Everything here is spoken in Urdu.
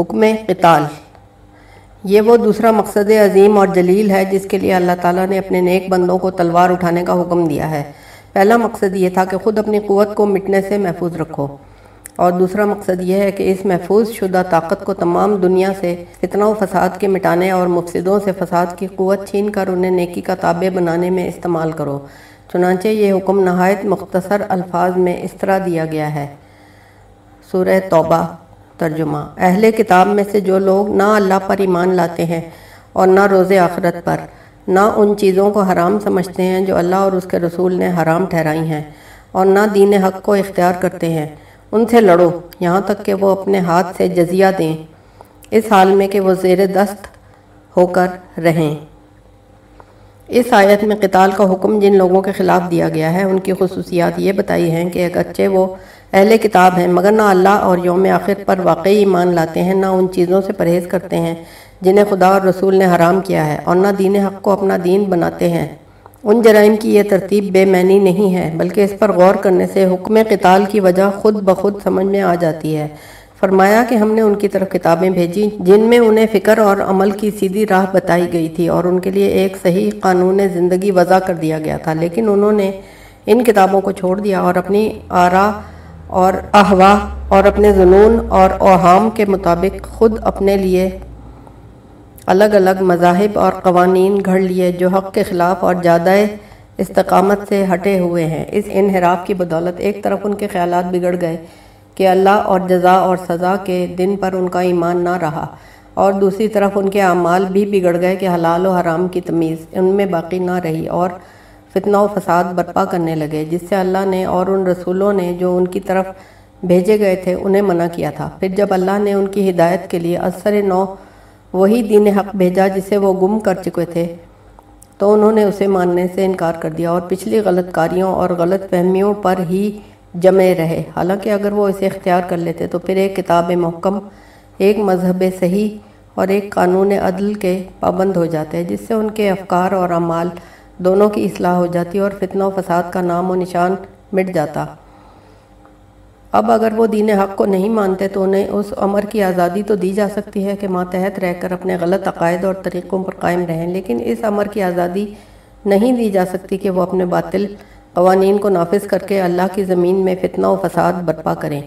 حکم قتال۔ یہ وہ دوسرا مقصد عظیم اور جلیل ہے جس کے لیے اللہ تعالیٰ نے اپنے نیک بندوں کو تلوار اٹھانے کا حکم دیا ہے۔ پہلا مقصد یہ تھا کہ خود اپنی قوت کو مٹنے سے محفوظ رکھو۔ اور دوسرا مقصد یہ ہے کہ اس محفوظ شدہ طاقت کو تمام دنیا سے فتنہ و فساد کے مٹانے اور مفسدوں سے فساد کی قوت چھین کر انہیں نیکی کا تابع بنانے میں استعمال کرو۔ چنانچہ یہ حکم نہایت مختصر الفاظ میں اس طرح دیا گیا ہے۔ سورہ توبہ۔ ترجمہ۔ اہل کتاب میں سے جو لوگ نہ اللہ پر ایمان لاتے ہیں اور نہ روز آخرت پر، نہ ان چیزوں کو حرام سمجھتے ہیں جو اللہ اور اس کے رسول نے حرام ٹھہرائی ہیں اور نہ دین حق کو اختیار کرتے ہیں۔ ان سے لڑو، یہاں تک کہ وہ اپنے ہاتھ سے جزیہ دیں۔ اس حال میں کہ وہ زیر دست ہو کر رہیں۔ اس آیت میں قتال کا حکم جن لوگوں کے خلاف دیا گیا ہے، ان کی خصوصیات یہ بتائی ہیں کہ اگرچہ وہ اہل کتاب ہیں، مگر نہ اللہ اور یوم آخر پر واقعی ایمان لاتے ہیں، نہ ان چیزوں سے پرہیز کرتے ہیں جنہیں خدا اور رسول نے حرام کیا ہے اور نہ دین حق کو اپنا دین بناتے ہیں۔ ان جرائم کی یہ ترتیب بے معنی نہیں ہے، بلکہ اس پر غور کرنے سے حکم قتال کی وجہ خود بخود سمجھ میں آ جاتی ہے۔ فرمایا کہ ہم نے ان کی طرف کتابیں بھیجی جن میں انہیں فکر اور عمل کی سیدھی راہ بتائی گئی تھی اور ان کے لیے ایک صحیح قانون زندگی وضع کر دیا گیا تھا، لیکن انہوں نے ان کتابوں کو چھوڑ دیا اور اپنی آرا اور احوا اور اپنے جنون اور اوہام کے مطابق خود اپنے لیے الگ الگ مذاہب اور قوانین گھڑ لیے جو حق کے خلاف اور زیادہ استقامت سے ہٹے ہوئے ہیں۔ اس انحراف کی بدولت ایک طرف ان کے خیالات بگڑ گئے کہ اللہ اور جزا اور سزا کے دن پر ان کا ایمان نہ رہا اور دوسری طرف ان کے اعمال بھی بگڑ گئے کہ حلال و حرام کی تمیز ان میں باقی نہ رہی اور فتنہ و فساد برپا کرنے لگے، جس سے اللہ نے اور ان رسولوں نے جو ان کی طرف بھیجے گئے تھے انہیں منع کیا تھا۔ پھر جب اللہ نے ان کی ہدایت کے لیے اثر نو وہی دین حق بھیجا جسے وہ گم کر چکے تھے، تو انہوں نے اسے ماننے سے انکار کر دیا اور پچھلی غلط کاریوں اور غلط فہمیوں پر ہی جمے رہے۔ حالانکہ اگر وہ اسے اختیار کر لیتے تو پھر ایک کتاب محکم، ایک مذہب صحیح اور ایک قانون عدل کے پابند ہو جاتے، جس سے ان کے افکار اور اعمال دونوں کی اصلاح ہو جاتی اور فتنہ و فساد کا نام و نشان مٹ جاتا۔ اب اگر وہ دین حق کو نہیں مانتے تو انہیں اس عمر کی آزادی تو دی جا سکتی ہے کہ ماتحت رہ کر اپنے غلط عقائد اور طریقوں پر قائم رہیں، لیکن اس عمر کی آزادی نہیں دی جا سکتی کہ وہ اپنے باطل قوانین کو نافذ کر کے اللہ کی زمین میں فتنہ و فساد برپا کریں۔